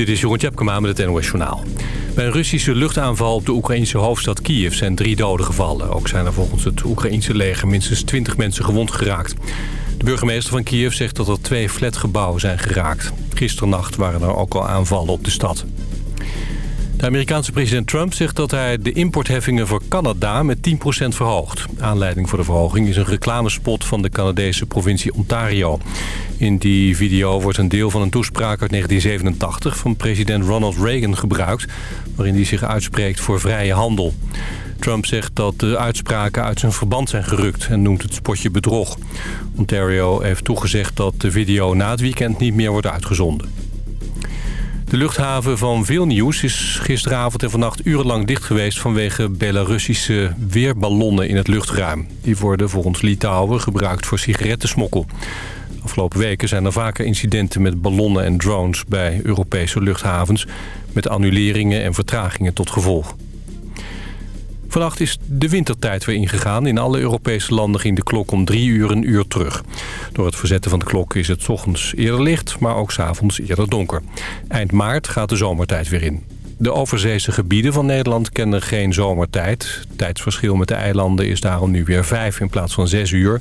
Dit is Jeroen Tjepkema met het NOS Journaal. Bij een Russische luchtaanval op de Oekraïnse hoofdstad Kiev zijn drie doden gevallen. Ook zijn er volgens het Oekraïnse leger minstens 20 mensen gewond geraakt. De burgemeester van Kiev zegt dat er twee flatgebouwen zijn geraakt. Gisternacht waren er ook al aanvallen op de stad. De Amerikaanse president Trump zegt dat hij de importheffingen voor Canada met 10% verhoogt. Aanleiding voor de verhoging is een reclamespot van de Canadese provincie Ontario. In die video wordt een deel van een toespraak uit 1987 van president Ronald Reagan gebruikt... waarin hij zich uitspreekt voor vrije handel. Trump zegt dat de uitspraken uit zijn verband zijn gerukt en noemt het spotje bedrog. Ontario heeft toegezegd dat de video na het weekend niet meer wordt uitgezonden. De luchthaven van Vilnius is gisteravond en vannacht urenlang dicht geweest... vanwege Belarussische weerballonnen in het luchtruim. Die worden volgens Litouwen gebruikt voor sigarettensmokkel. Afgelopen weken zijn er vaker incidenten met ballonnen en drones... bij Europese luchthavens met annuleringen en vertragingen tot gevolg. Vannacht is de wintertijd weer ingegaan. In alle Europese landen ging de klok om drie uur een uur terug. Door het verzetten van de klok is het ochtends eerder licht, maar ook s'avonds eerder donker. Eind maart gaat de zomertijd weer in. De overzeese gebieden van Nederland kennen geen zomertijd. Tijdsverschil met de eilanden is daarom nu weer vijf in plaats van zes uur.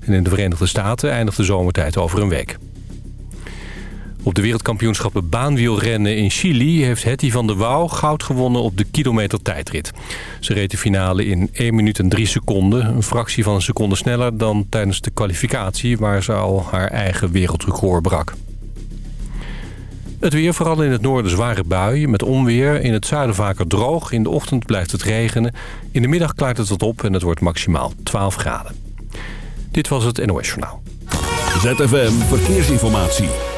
En in de Verenigde Staten eindigt de zomertijd over een week. Op de wereldkampioenschappen baanwielrennen in Chili... heeft Hetty van der Wouw goud gewonnen op de kilometer tijdrit. Ze reed de finale in 1 minuut en 3 seconden. Een fractie van een seconde sneller dan tijdens de kwalificatie... waar ze al haar eigen wereldrecord brak. Het weer, vooral in het noorden zware buien met onweer. In het zuiden vaker droog. In de ochtend blijft het regenen. In de middag klaart het wat op en het wordt maximaal 12 graden. Dit was het NOS Journaal. ZFM Verkeersinformatie.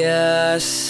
Serious?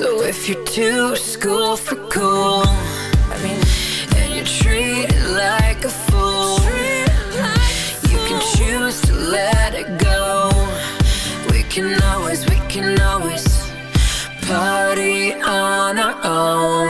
So if you're too school for cool, I mean, and you're treated like a fool, you can choose to let it go. We can always, we can always party on our own.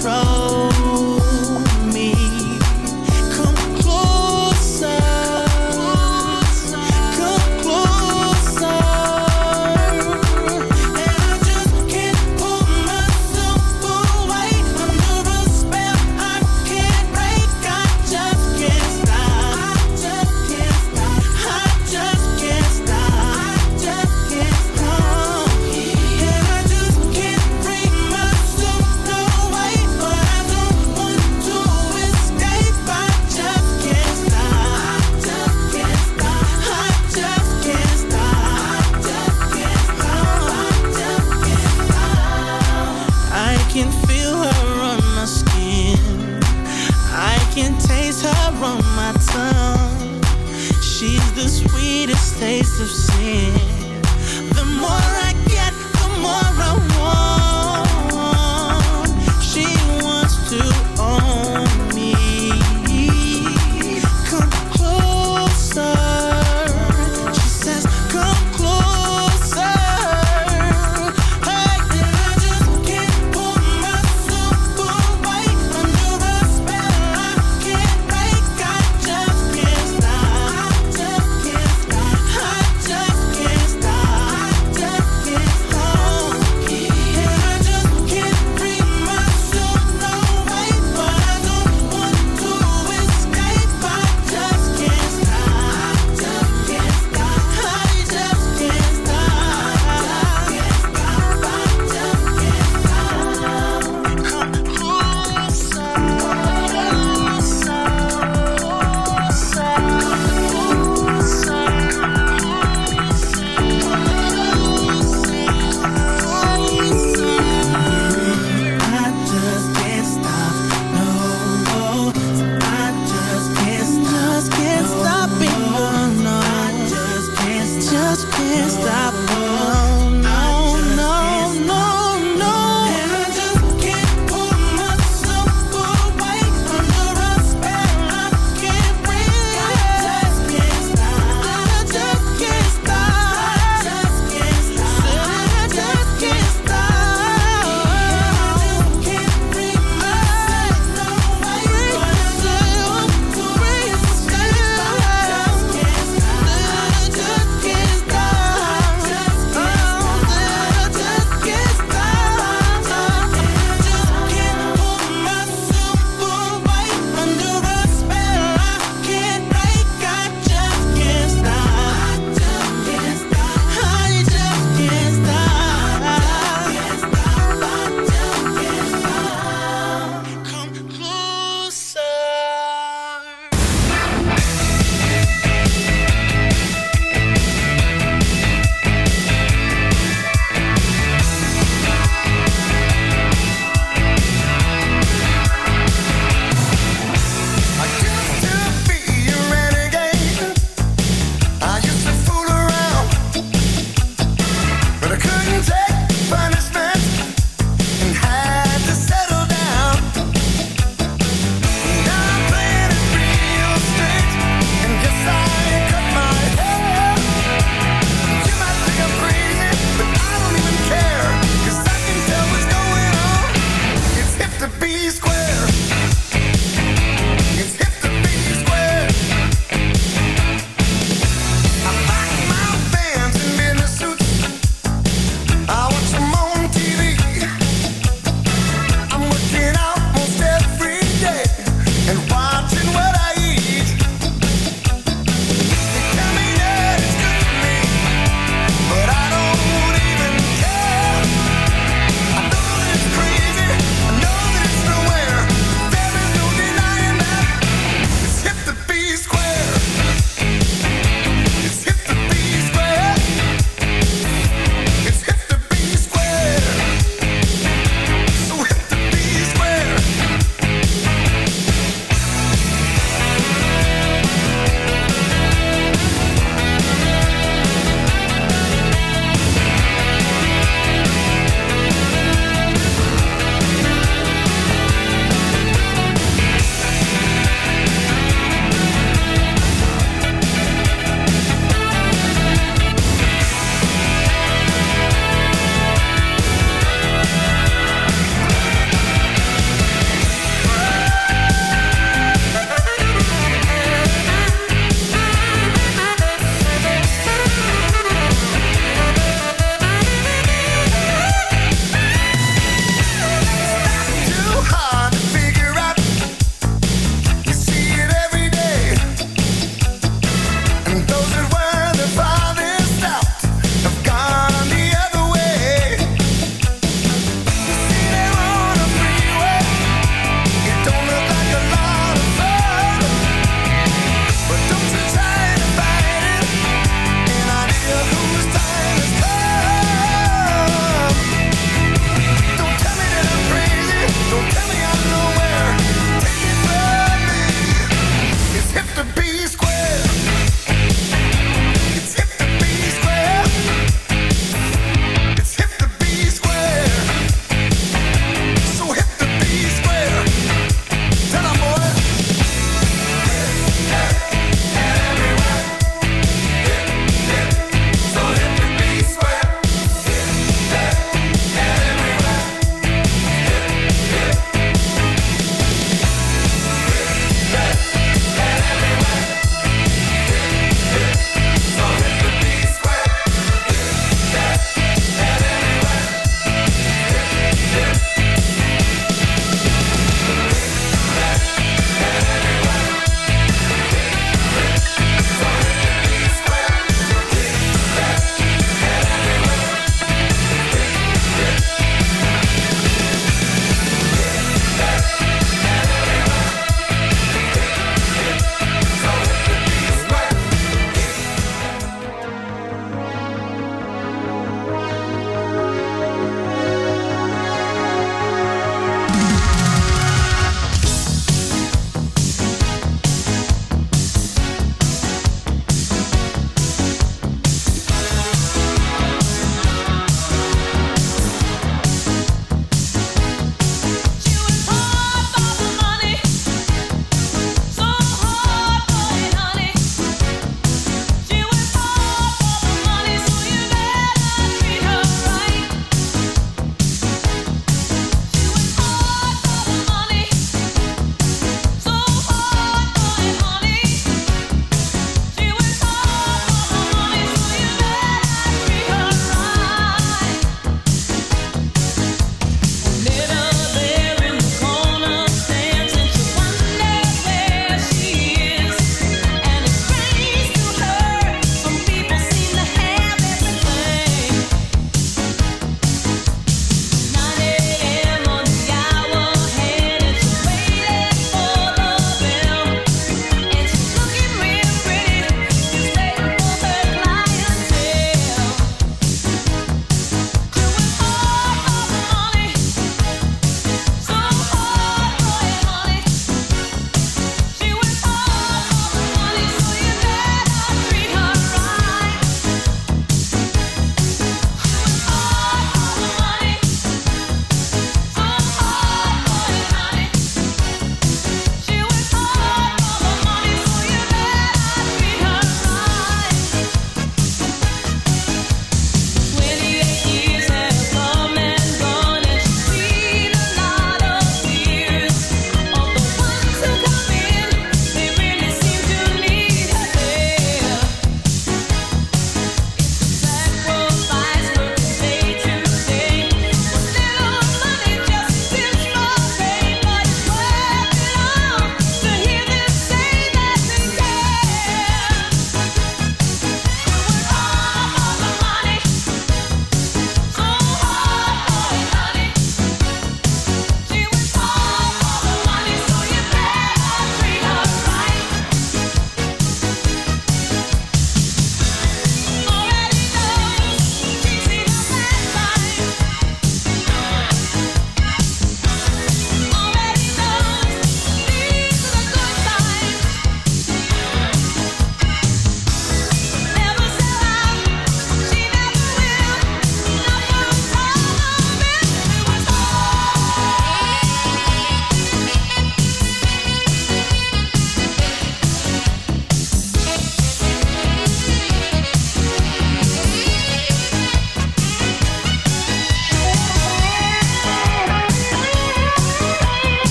control.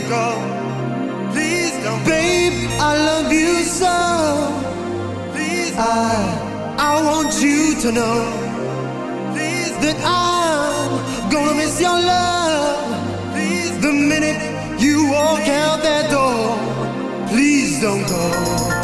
don't go. Babe, I love you so. I, I want you to know. That I'm gonna miss your love. The minute you walk out that door. Please don't go.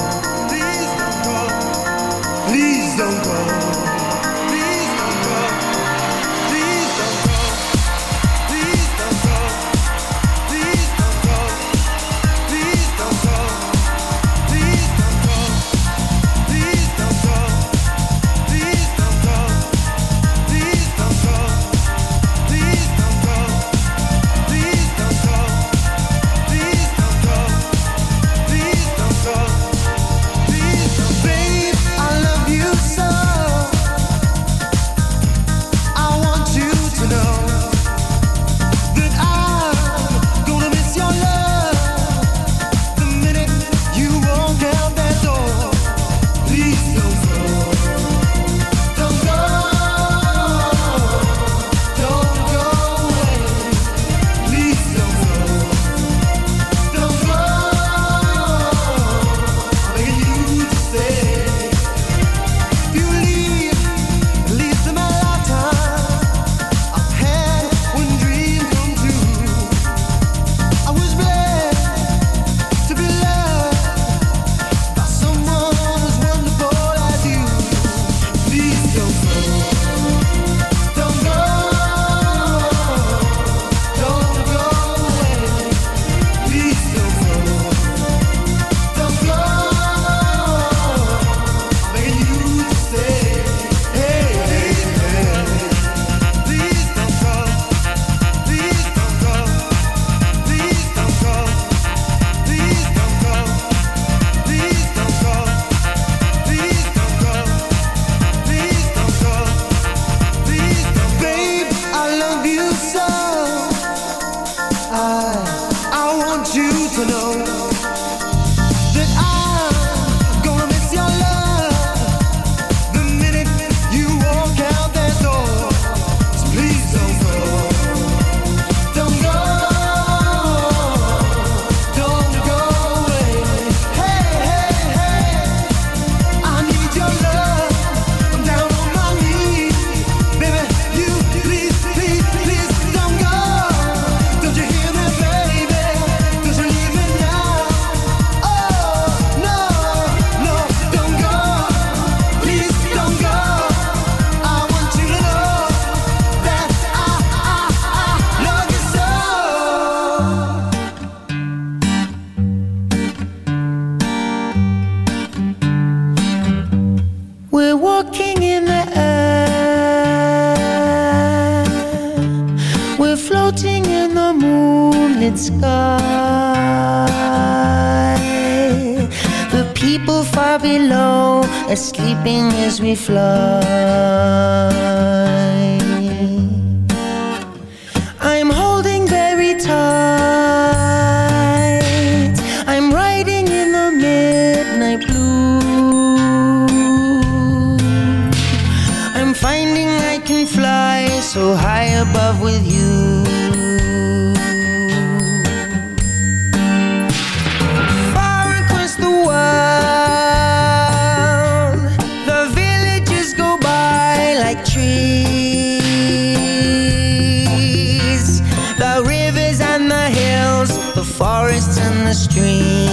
And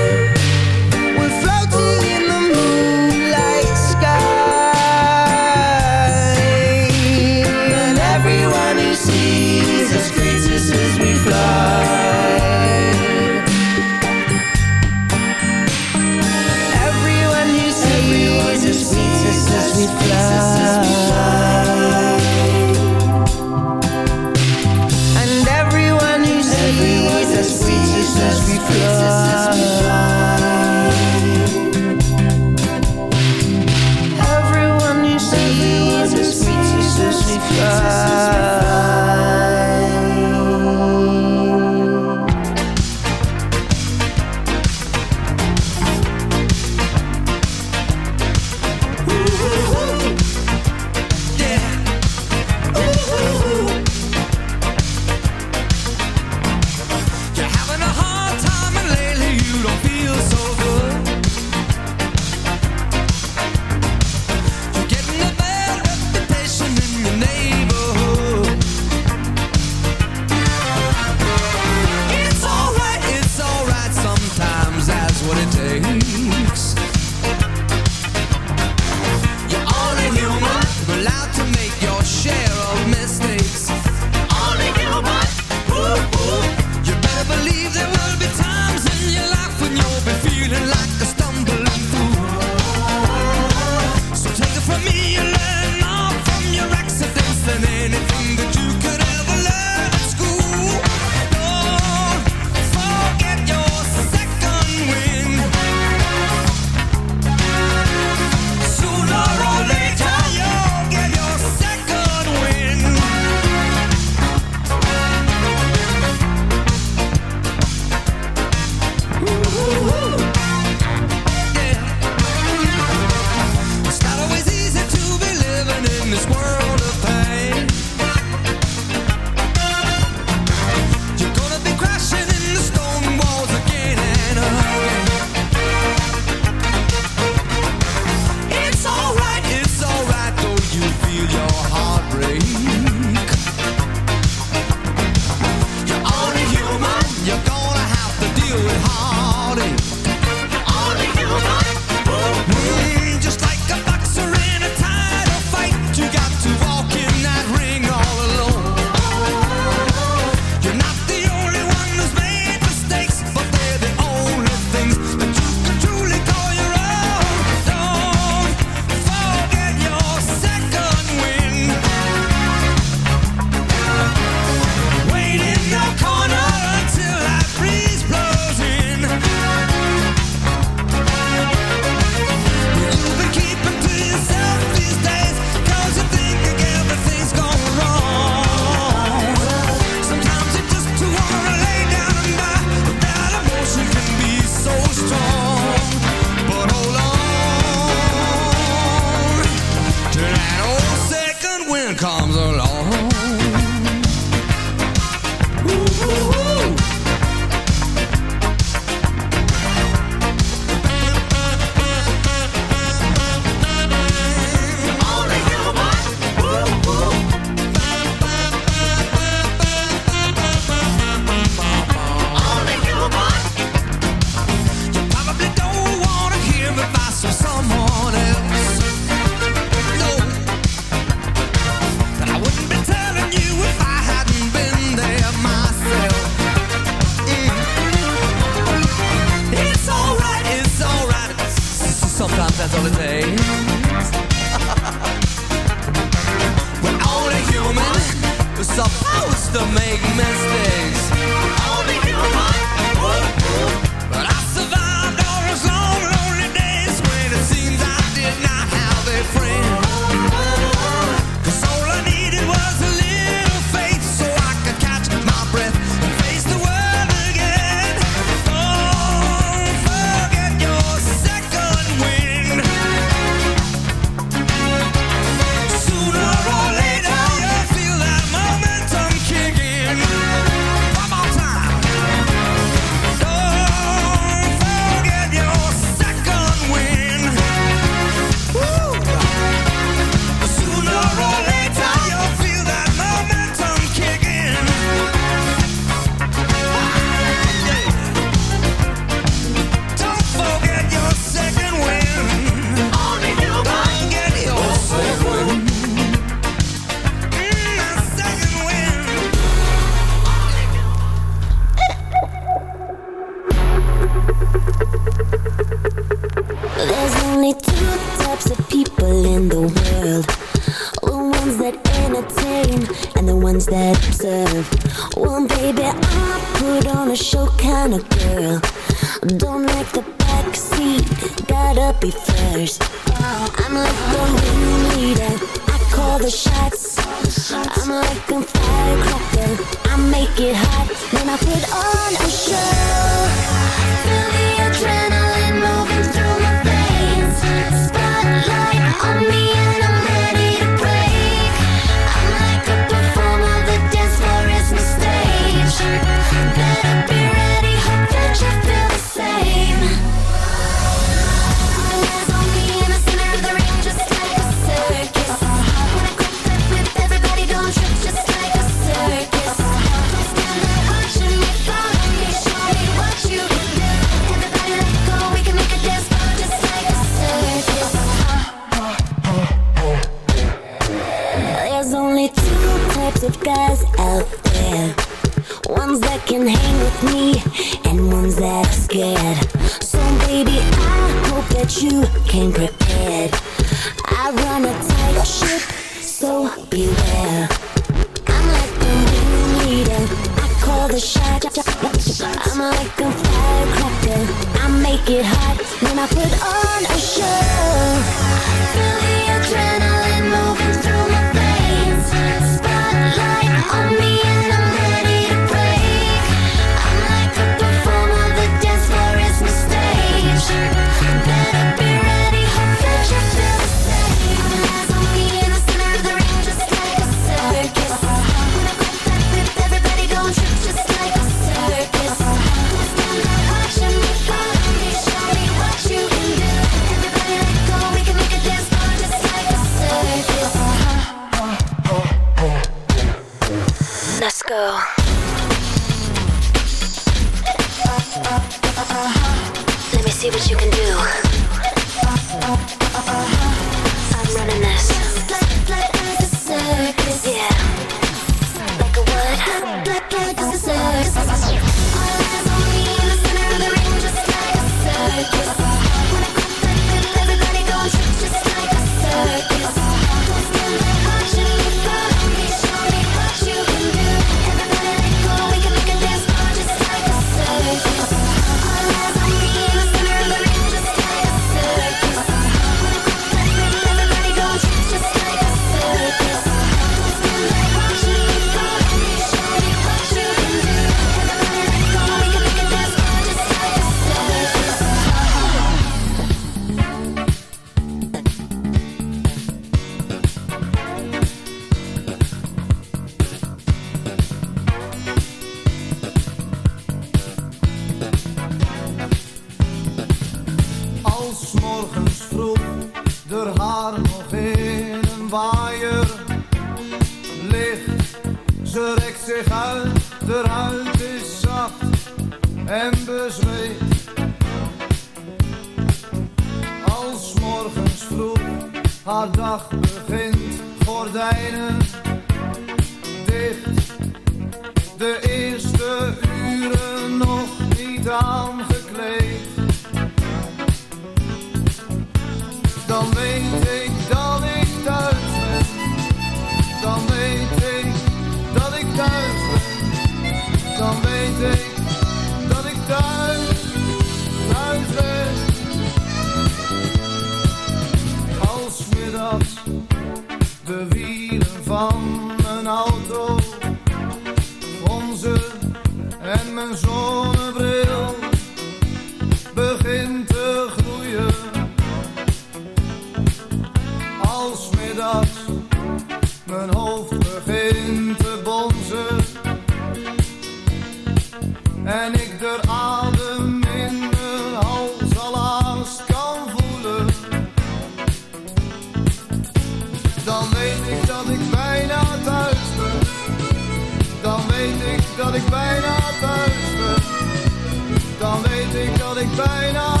ik bijna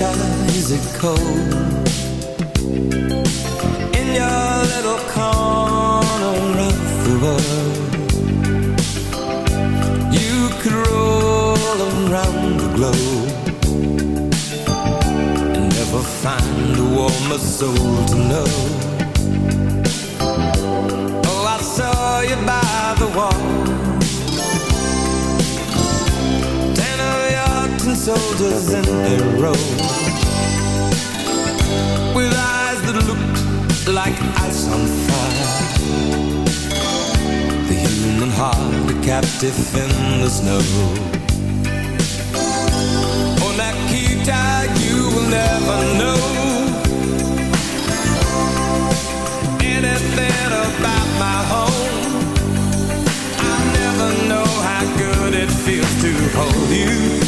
is it cold? In your little corner of the world, you could roll around the globe and never find a warmer soul to know. Oh, I saw you by the wall. A row With eyes that looked like ice on fire. The human heart a captive in the snow. Oh, Nikita, you will never know Anything about my home. I never know how good it feels to hold you.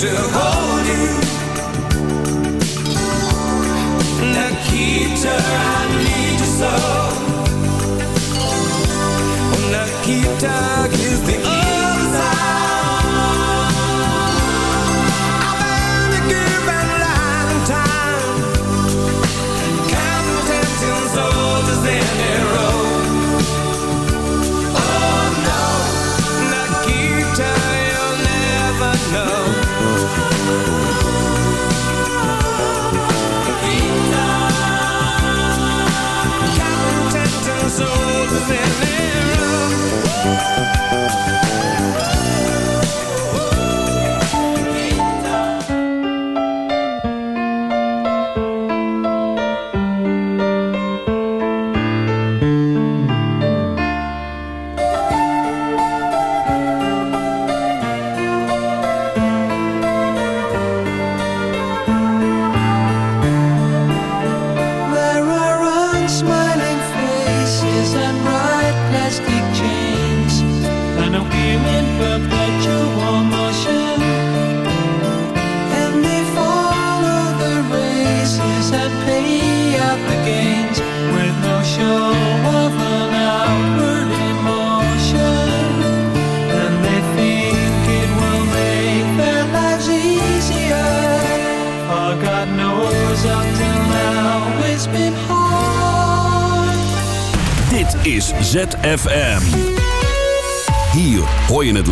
to hold you. Nikita, I need you so.